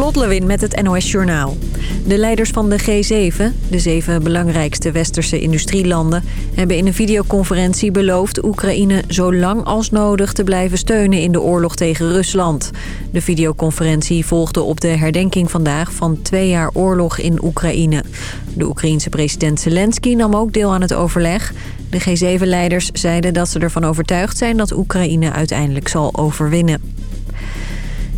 Lot met het NOS Journaal. De leiders van de G7, de zeven belangrijkste westerse industrielanden... hebben in een videoconferentie beloofd Oekraïne zo lang als nodig te blijven steunen in de oorlog tegen Rusland. De videoconferentie volgde op de herdenking vandaag van twee jaar oorlog in Oekraïne. De Oekraïense president Zelensky nam ook deel aan het overleg. De G7-leiders zeiden dat ze ervan overtuigd zijn dat Oekraïne uiteindelijk zal overwinnen.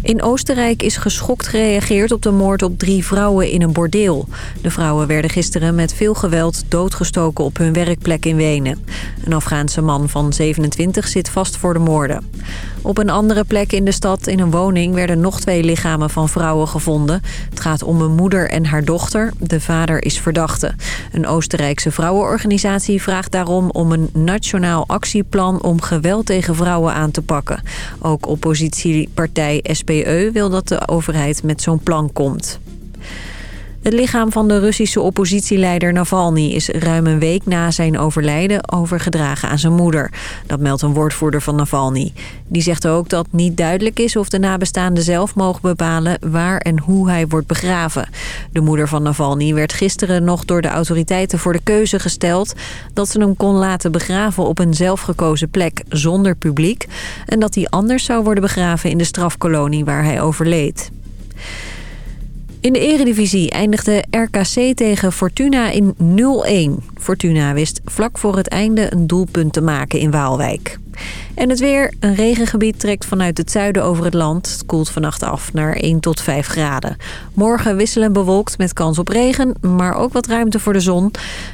In Oostenrijk is geschokt gereageerd op de moord op drie vrouwen in een bordeel. De vrouwen werden gisteren met veel geweld doodgestoken op hun werkplek in Wenen. Een Afghaanse man van 27 zit vast voor de moorden. Op een andere plek in de stad, in een woning, werden nog twee lichamen van vrouwen gevonden. Het gaat om een moeder en haar dochter. De vader is verdachte. Een Oostenrijkse vrouwenorganisatie vraagt daarom om een nationaal actieplan om geweld tegen vrouwen aan te pakken. Ook oppositiepartij SPE wil dat de overheid met zo'n plan komt. Het lichaam van de Russische oppositieleider Navalny is ruim een week na zijn overlijden overgedragen aan zijn moeder. Dat meldt een woordvoerder van Navalny. Die zegt ook dat niet duidelijk is of de nabestaanden zelf mogen bepalen waar en hoe hij wordt begraven. De moeder van Navalny werd gisteren nog door de autoriteiten voor de keuze gesteld dat ze hem kon laten begraven op een zelfgekozen plek zonder publiek en dat hij anders zou worden begraven in de strafkolonie waar hij overleed. In de eredivisie eindigde RKC tegen Fortuna in 0-1. Fortuna wist vlak voor het einde een doelpunt te maken in Waalwijk. En het weer. Een regengebied trekt vanuit het zuiden over het land. Het koelt vannacht af naar 1 tot 5 graden. Morgen wisselen bewolkt met kans op regen, maar ook wat ruimte voor de zon.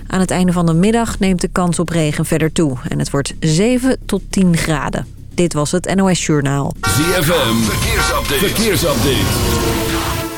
Aan het einde van de middag neemt de kans op regen verder toe. En het wordt 7 tot 10 graden. Dit was het NOS Journaal. ZFM. Verkeersupdate. Verkeersupdate.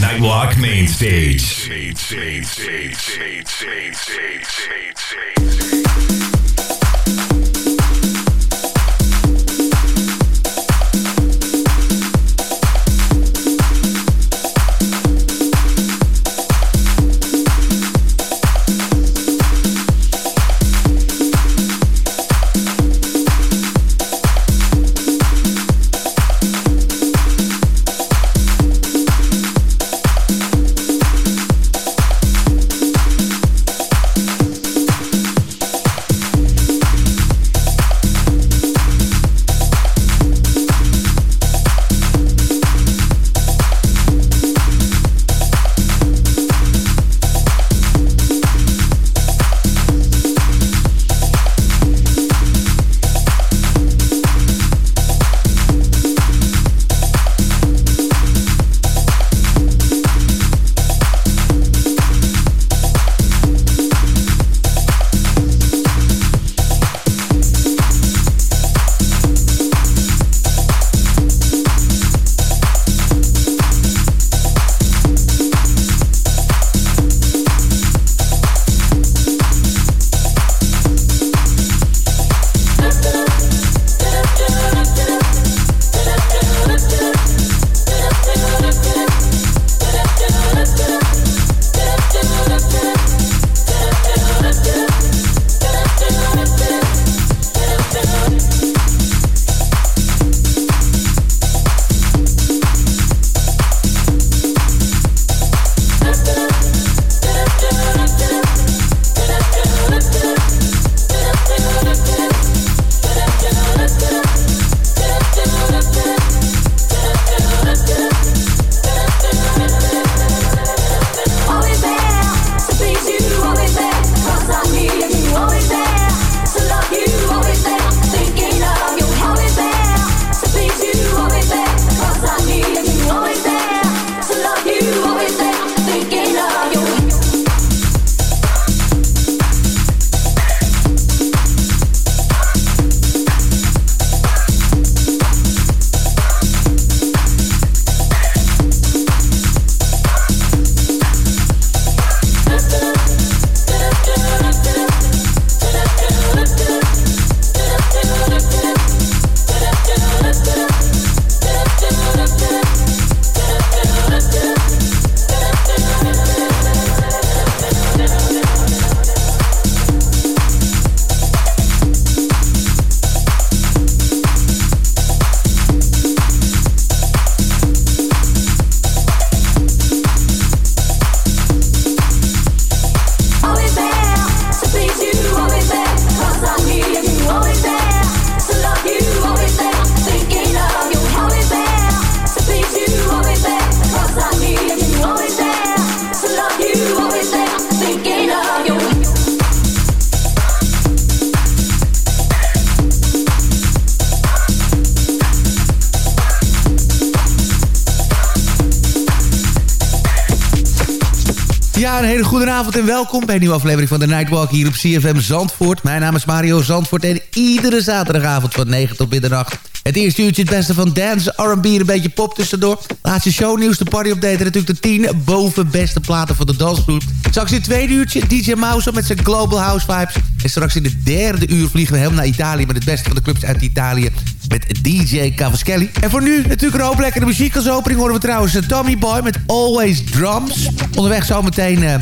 Nightwalk Main Stage. Ja, een hele goede avond en welkom bij een nieuwe aflevering van de Nightwalk hier op CFM Zandvoort. Mijn naam is Mario Zandvoort en iedere zaterdagavond van 9 tot middernacht het eerste uurtje het beste van dance, R&B een beetje pop tussendoor. Laatste shownieuws, de party update en natuurlijk de 10 boven beste platen van de dansvloer. Straks in het tweede uurtje DJ Mouse met zijn Global House Vibes. En straks in het derde uur vliegen we helemaal naar Italië... met het beste van de clubs uit Italië met DJ Cavaschelli. En voor nu natuurlijk een hoop lekkere muziek. Als opening horen we trouwens Tommy Boy met Always Drums. Onderweg zometeen uh,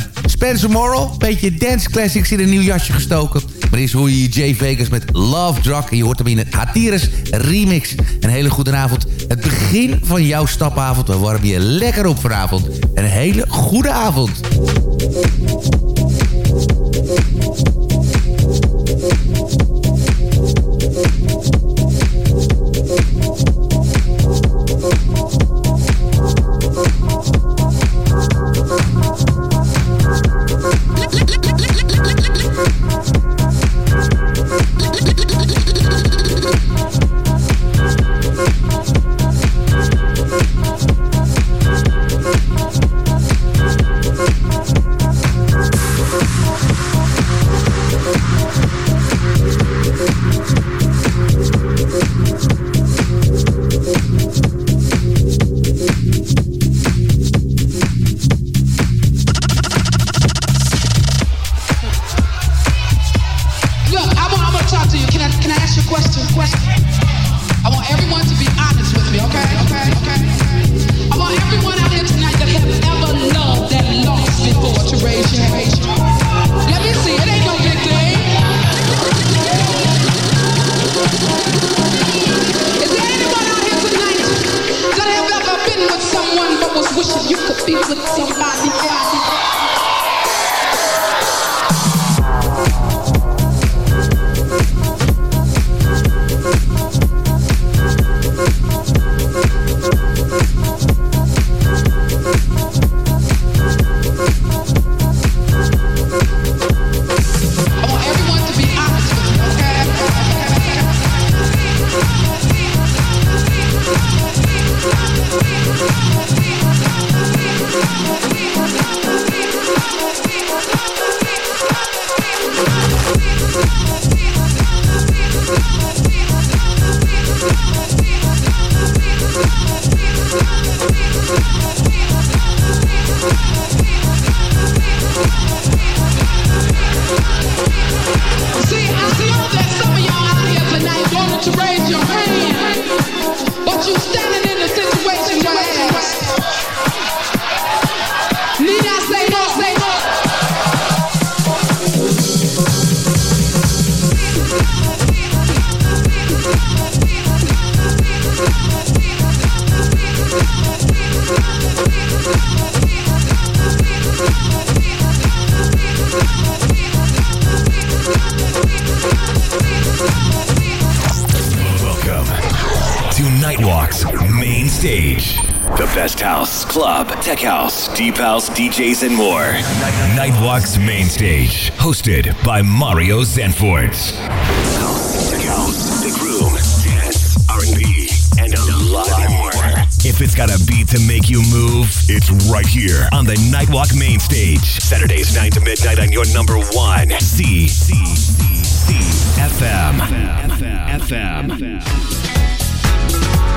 Spencer Morrow. Beetje dance classics in een nieuw jasje gestoken. Maar eerst hoor je Jay Vegas met Love Drug. En je hoort hem in een Hatiris remix. Een hele goede avond. Het begin van jouw stapavond. We warmen je lekker op vanavond. Een hele goede avond. DJs, and more. Nightwalk's main stage, hosted by Mario Zanfort. Tech house, big room, dance, R&B, and a lot more. If it's got a beat to make you move, it's right here on the Nightwalk main stage. Saturdays 9 to midnight on your number one. C C C C FM. FM. FM. FM.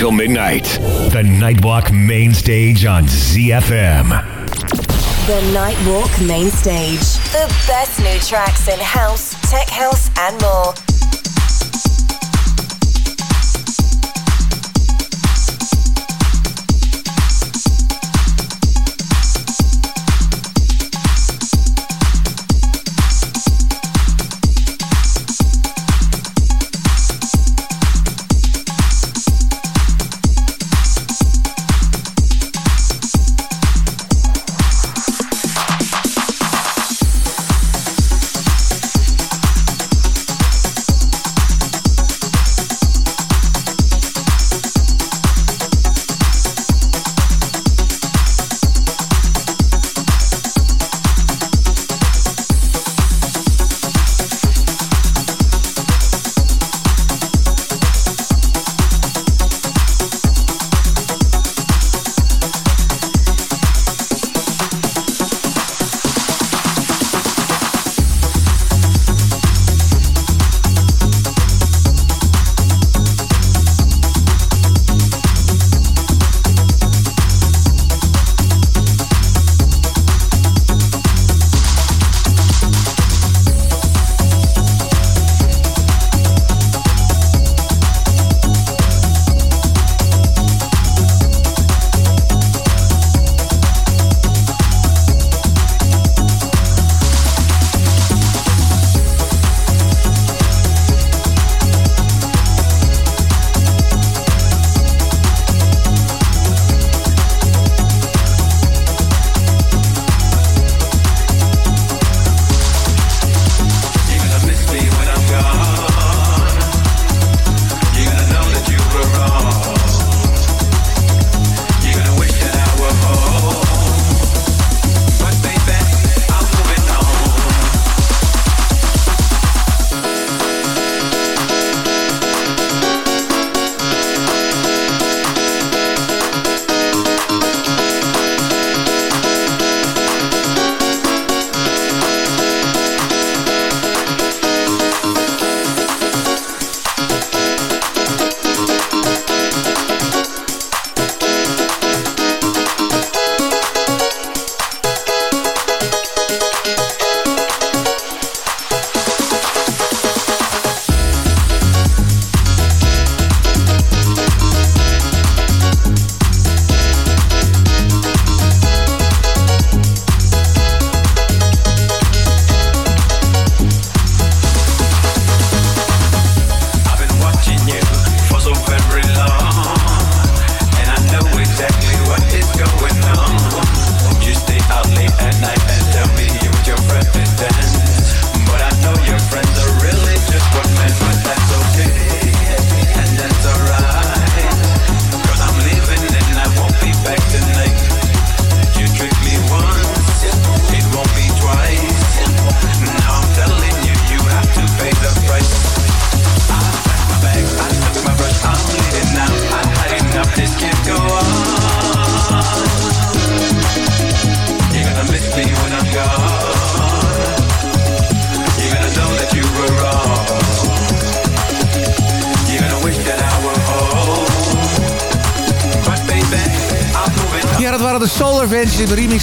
2100 till midnight. The Nightwalk Main Stage on ZFM. The Nightwalk Main Stage. The best new tracks in house, tech house, and more.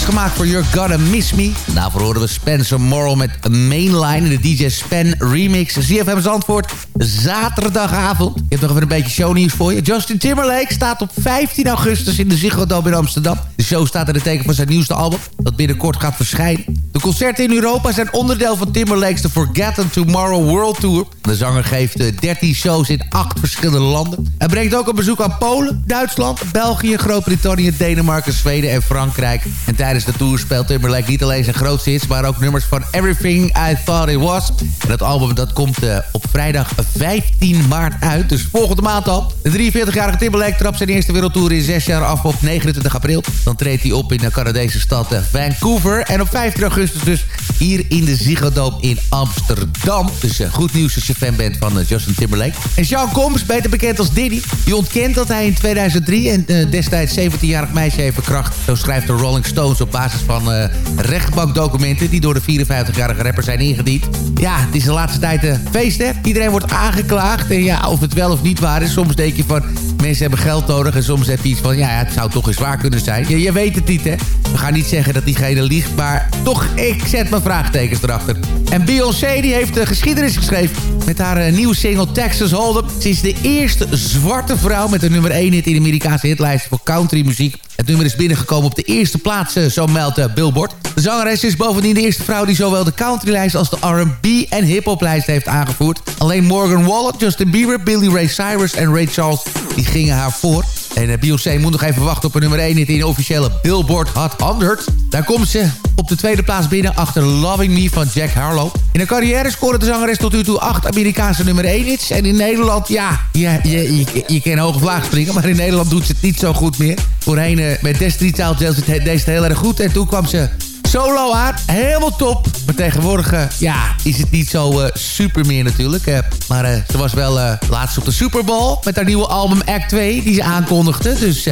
Gemaakt voor You're Gonna Miss Me. Daarvoor horen we Spencer Morrow met Mainline in de DJ Spen remix. ZFM Zandvoort, zaterdagavond. Ik heb nog even een beetje shownieuws voor je. Justin Timberlake staat op 15 augustus in de Ziggo Dome in Amsterdam. De show staat in het teken van zijn nieuwste album, dat binnenkort gaat verschijnen. De concerten in Europa zijn onderdeel van Timberlake's The Forgotten Tomorrow World Tour. De zanger geeft 13 shows in 8 verschillende landen. Hij brengt ook een bezoek aan Polen, Duitsland, België, Groot-Brittannië, Denemarken, Zweden en Frankrijk. En tijdens de tour speelt Timberlake niet alleen zijn grootste hits... maar ook nummers van Everything I Thought It Was. En dat album dat komt uh, op vrijdag 15 maart uit, dus volgende maand al. De 43-jarige Timberlake trapt zijn eerste wereldtour in 6 jaar af op 29 april. Dan treedt hij op in de Canadese stad uh, Vancouver. En op 15 augustus dus hier in de Ziggo Dome in Amsterdam. Dus uh, goed nieuws als je fan bent van Justin Timberlake. En Sean Combs, beter bekend als Diddy... die ontkent dat hij in 2003 en destijds 17-jarig meisje heeft verkracht. Zo schrijft de Rolling Stones op basis van uh, rechtbankdocumenten... die door de 54-jarige rapper zijn ingediend. Ja, het is de laatste tijd een feest, hè? Iedereen wordt aangeklaagd. En ja, of het wel of niet waar is. Soms denk je van, mensen hebben geld nodig. En soms heb je iets van, ja, het zou toch eens waar kunnen zijn. Je, je weet het niet, hè? We gaan niet zeggen dat diegene liegt, maar toch, ik zet mijn vraagtekens erachter. En Beyoncé, die heeft de geschiedenis geschreven... met haar uh, nieuwe single Texas Hold'em. Ze is de eerste zwarte vrouw met een nummer 1 hit in de Amerikaanse hitlijst voor countrymuziek. Het nummer is binnengekomen op de eerste plaats, eh, zo meldt uh, Billboard. De zangeres is bovendien de eerste vrouw die zowel de countrylijst als de R&B en hiphoplijst heeft aangevoerd. Alleen Morgan Wallen, Justin Bieber, Billy Ray Cyrus en Ray Charles die gingen haar voor. En uh, Beyoncé moet nog even wachten op een nummer 1 in de officiële Billboard Hot 100. Daar komt ze op de tweede plaats binnen achter Loving Me van Jack Harlow. In haar carrière scoorde de zangeres tot nu toe acht Amerikaanse nummer 1 hits. En in Nederland, ja, je, je, je, je kan vlaag springen, maar in Nederland doet ze het niet zo goed meer. Voorheen uh, met Destiny Child deed ze het heel erg goed. En toen kwam ze solo aan. Helemaal top. Maar tegenwoordig ja, is het niet zo uh, super meer natuurlijk. Uh, maar ze was wel laatst op de Super Bowl met haar nieuwe album Act 2 die ze aankondigde. Dus,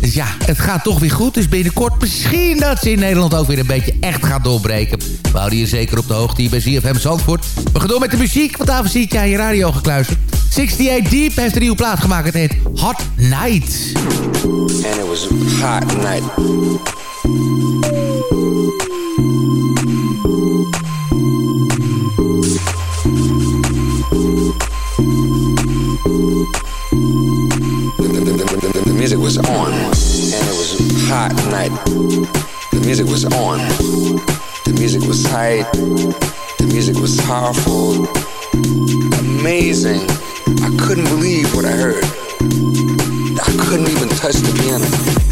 dus ja, het gaat toch weer goed. Dus binnenkort misschien dat ze in Nederland ook weer een beetje echt gaat doorbreken. We houden je zeker op de hoogte hier bij ZFM Zandvoort. We gaan door met de muziek, want daarvoor zie ik je aan je radio gekluisterd. 68 Deep heeft een nieuwe plaat gemaakt. Het heet Hot Night. And it was hot night. I couldn't believe what I heard. I couldn't even touch the piano.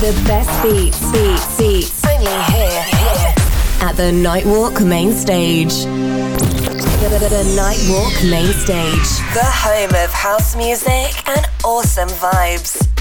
The best beats, beats, beats. Only here, here. At the Nightwalk Main Stage. The, the, the Nightwalk Main Stage, the home of house music and awesome vibes.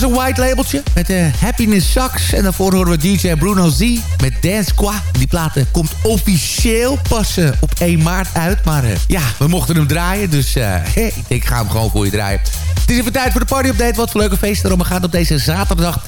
Was een white labeltje met uh, Happiness Sucks. En daarvoor horen we DJ Bruno Z met Dance Qua. Die plaat komt officieel pas uh, op 1 maart uit. Maar ja, we mochten hem draaien. Dus ik ik ga hem gewoon voor je draaien. Het is even tijd voor de party update. Wat voor leuke feesten er om gaat op deze zaterdag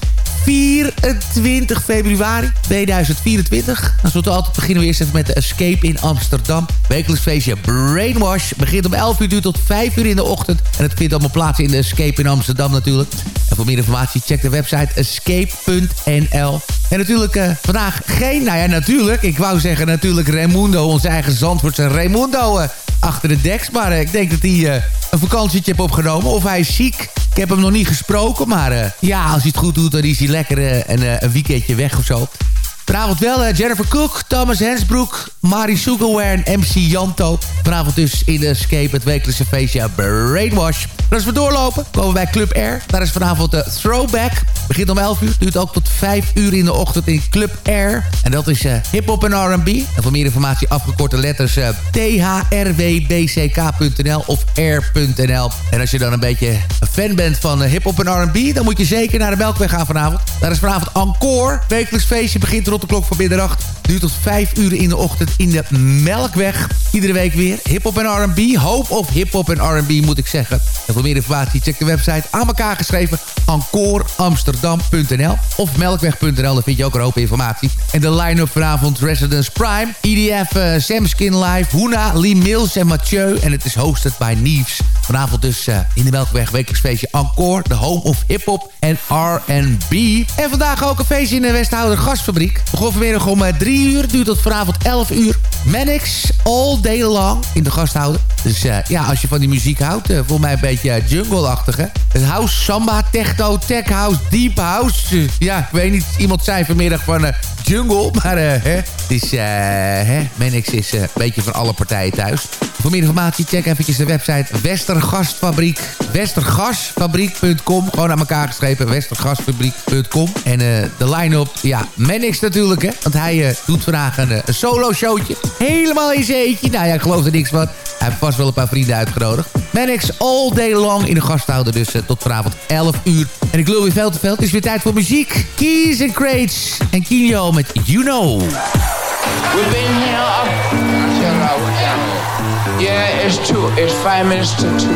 24 februari 2024. Dan zullen we altijd beginnen we eerst even met de Escape in Amsterdam. Wekelijks feestje Brainwash. Begint om 11 uur, duurt tot 5 uur in de ochtend. En het vindt allemaal plaats in de Escape in Amsterdam natuurlijk. En voor meer informatie check de website escape.nl. En natuurlijk uh, vandaag geen, nou ja natuurlijk, ik wou zeggen natuurlijk Raimundo, onze eigen Zandvoortse Raimundo uh, achter de deks. Maar uh, ik denk dat hij een vakantietje heeft opgenomen. Of hij is ziek. Ik heb hem nog niet gesproken, maar ja, als hij het goed doet, dan is hij lekker een weekendje weg of zo. Vanavond wel uh, Jennifer Cook, Thomas Hensbroek, Mari Sugarware en MC Janto. Vanavond dus in de Escape, het wekelijkse feestje Brainwash. En als we doorlopen, komen we bij Club Air. Daar is vanavond de Throwback. Begint om 11 uur, duurt ook tot 5 uur in de ochtend in Club Air. En dat is uh, hip-hop en R&B. En voor meer informatie afgekorte letters thrwbck.nl of air.nl. En als je dan een beetje een fan bent van uh, hip-hop en R&B, dan moet je zeker naar de Melkweg gaan vanavond. Daar is vanavond Encore. Wekelijks feestje begint rond de klok van middernacht. Duurt tot 5 uur in de ochtend in de Melkweg. Iedere week weer hip-hop en R&B. Hoop of hip-hop en R&B moet ik zeggen. En voor meer informatie check de website aan elkaar geschreven. encoreamsterdam.nl of melkweg.nl. Daar vind je ook een hoop informatie. En de line-up vanavond Residence Prime. EDF, uh, Samskin Live, Hoena, Lee Mills en Mathieu. En het is hosted by Neves. Vanavond dus uh, in de Melkweg wekelijks feestje Encore. De home of hip-hop en R&B. En vandaag ook een feestje in de Westhouder Gasfabriek. Begon vanmiddag om 3 uh, uur. Duurt tot vanavond 11 uur. Mannix all day long in de gasthouder. Dus uh, ja, als je van die muziek houdt, uh, voor mij een beetje jungle-achtig, hè? Het house, samba, techno, tech house, deep house. ja, ik weet niet, iemand zei vanmiddag van jungle, maar hè, het is, hè, Mannix is een beetje van alle partijen thuis. Voor meer informatie, check eventjes de website Westergasfabriek. Westergasfabriek.com. Gewoon aan elkaar geschreven, westergasfabriek.com. En de line-up, ja, Mannix natuurlijk, hè? Want hij doet vandaag een, een solo-showtje. Helemaal in zijn eentje. Nou ja, ik geloof er niks van. Hij heeft vast wel een paar vrienden uitgenodigd. Mannix all day long in de gasthouder. Dus uh, tot vanavond 11 uur. En ik lul weer veel te veel. Het is weer tijd voor muziek. Keys and Crates. En Kinyo met You Know. We've been here Yeah, it's two. It's five minutes to two.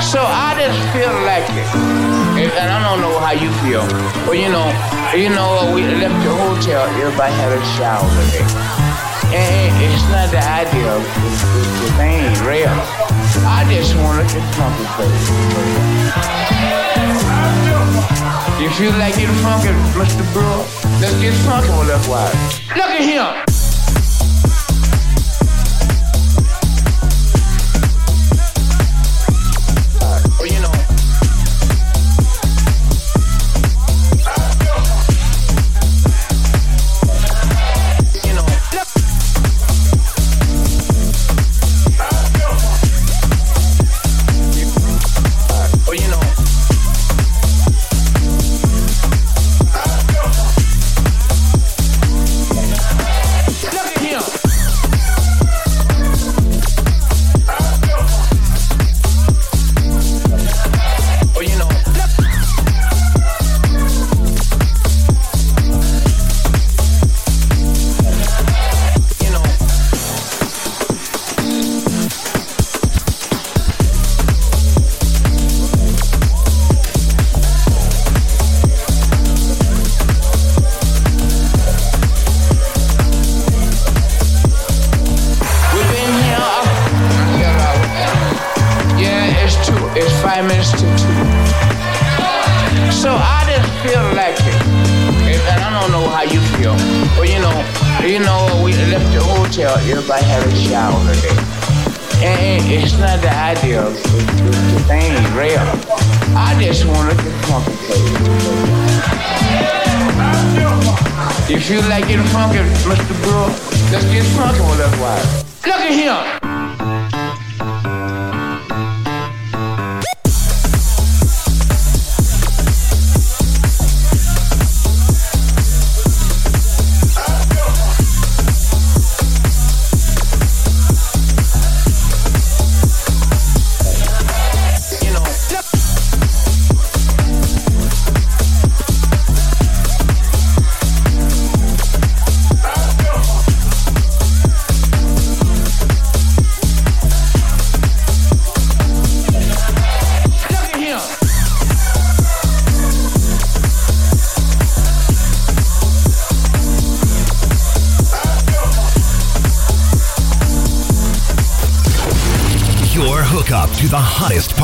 So I just feel like it. And I don't know how you feel. But you know, you know, we left the hotel. Everybody had a shower. It's not the idea of the thing ain't real. I just want to get funky, baby. You feel like getting funky, Mr. Brewer? Let's get funky with that wife. Look at him. everybody have a shower today. And it's not the idea of the, the thing is real. I just want to get funky. If you like getting funky, Mr. Bro, let's get funky with that wife. Look at him!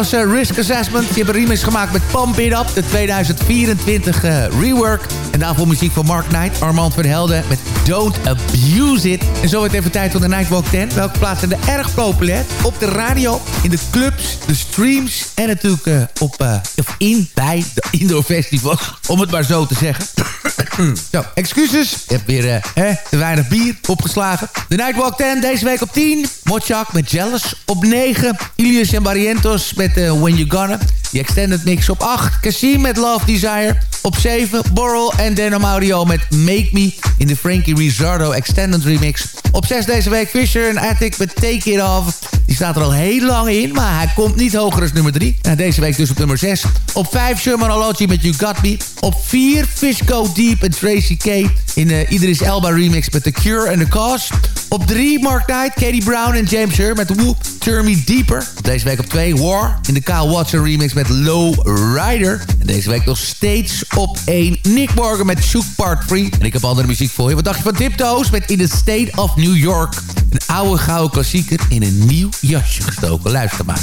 Was uh, Risk Assessment. Die hebben een remix gemaakt met Pump It Up. De 2024 uh, rework. En daarvoor muziek van Mark Knight. Armand van Helden met Don't Abuse It. En zo wordt even tijd voor de Nightwalk 10. Welke plaatsen er erg populair? Op de radio, in de clubs, de streams... en natuurlijk uh, op, of in, bij de indoor festivals. Om het maar zo te zeggen. Zo, excuses. Ik heb weer uh, te weinig bier opgeslagen. De Nightwalk 10 deze week op 10. Mochak met Jealous. Op 9. Ilias en Barrientos met uh, When You Gonna. Die extended mix op 8. Cassim met Love Desire. Op 7. Borrel en Denim Audio met Make Me. In de Frankie Rizzardo extended remix. Op 6 deze week Fisher en Attic met Take It Off. Die staat er al heel lang in, maar hij komt niet hoger als nummer 3. En deze week dus op nummer 6. Op 5 Sherman Ology met You Got Me. Op 4 Fish Go Deep en Tracy K. In de uh, Idris Elba remix met The Cure and The Cause. Op 3 Mark Knight, Katie Brown en James Hur met Whoop, Turn Me Deeper. Deze week op 2 War in de Kyle Watson remix met Low Rider. En deze week nog steeds op 1 Nick Morgan met Shook Part 3. En ik heb andere muziek voor je. Wat dacht je van Tiptoes met In the State of New York? Een oude gouden klassieker in een nieuw jasje gestoken. Luister maar.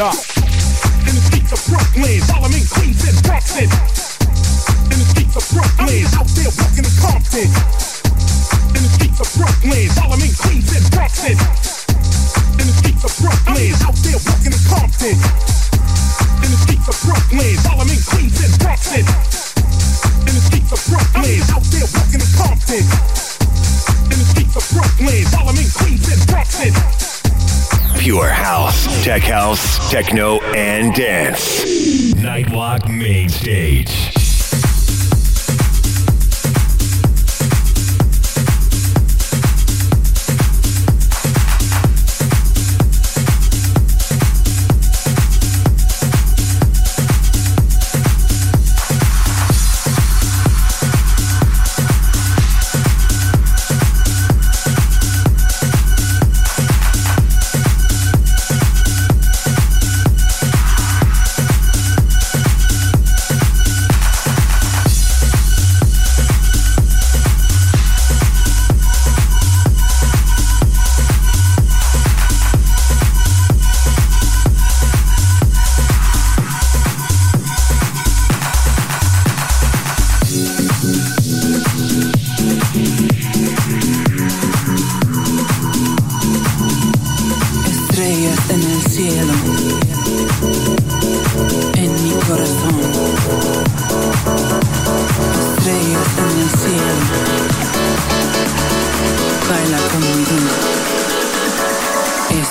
up. In the streets of Brooklyn, Solomon, Queens, and Boston. In the streets of Brooklyn, out there walking in Compton. In the streets of Brooklyn, Solomon, techno, and dance. Nightwalk Main Stage.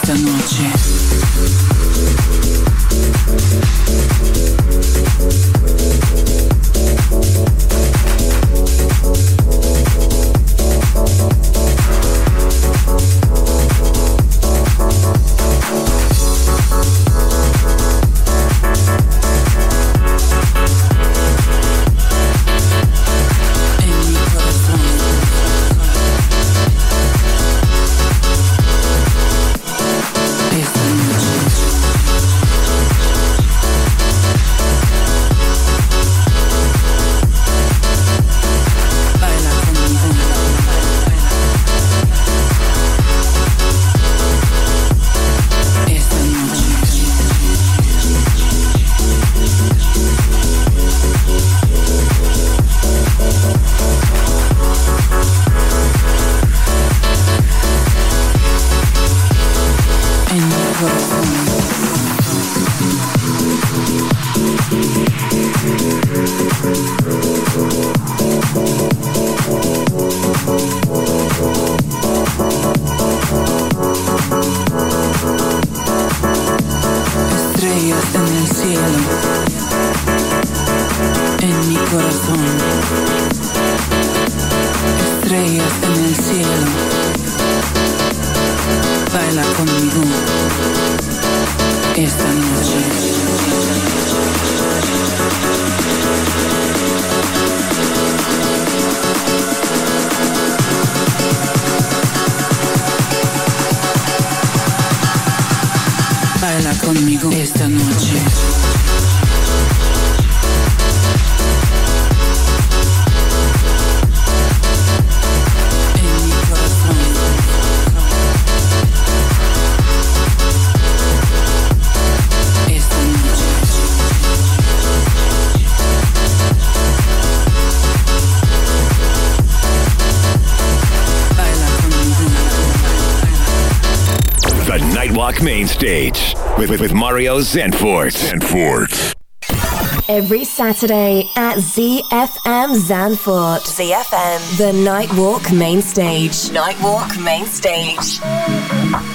esta noche. Stage with, with, with Mario Zanfort. Zanfort. Every Saturday at ZFM Zanfort. ZFM. The Nightwalk Main Stage. Nightwalk Main Stage.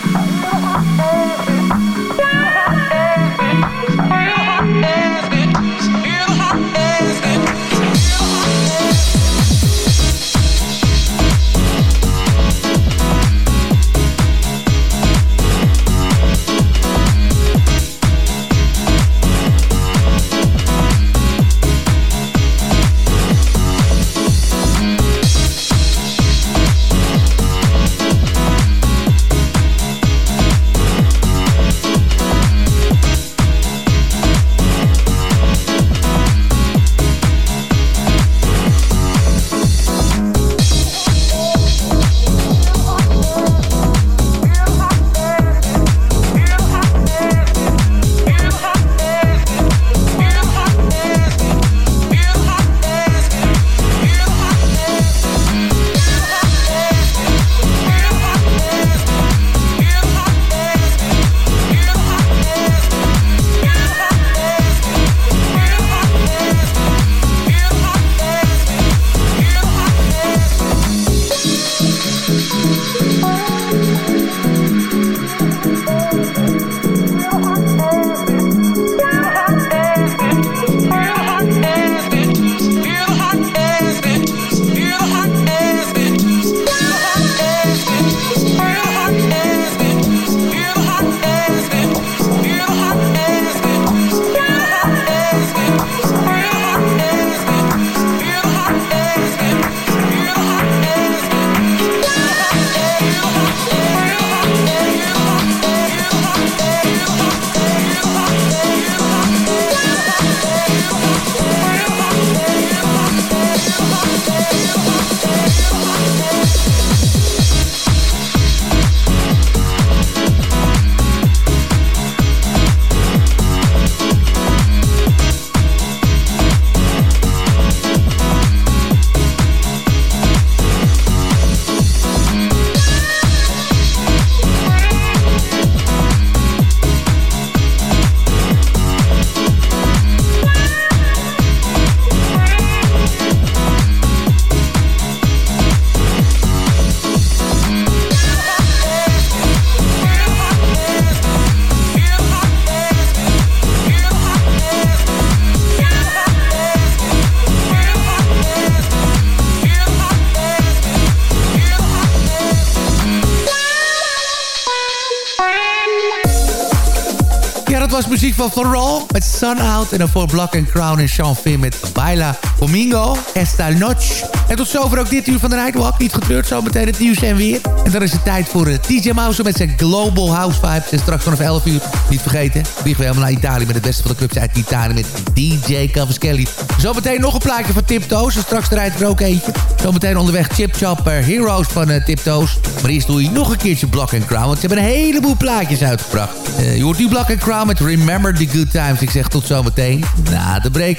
Van Pharrell met Sun Out. En voor Black and Crown en Sean Finn met Baila Domingo, Esta Noche. En tot zover ook dit uur van de Nightwalk. Niet getreurd, zometeen het nieuws en weer. En dan is het tijd voor eh, DJ Mouse met zijn Global House Vibes. En straks vanaf 11 uur, niet vergeten, vliegen we helemaal naar Italië... met het beste van de clubs uit Italië met DJ Cavaschelli. Zometeen nog een plaatje van Tiptoes. En straks rijdt er ook eentje. Zometeen onderweg Chip Chopper Heroes van uh, Tiptoes. Maar eerst doe je nog een keertje Black and Crown. Want ze hebben een heleboel plaatjes uitgebracht. Uh, je hoort nu Black and Crown met Remember the Good Times. Ik zeg tot zometeen na de break.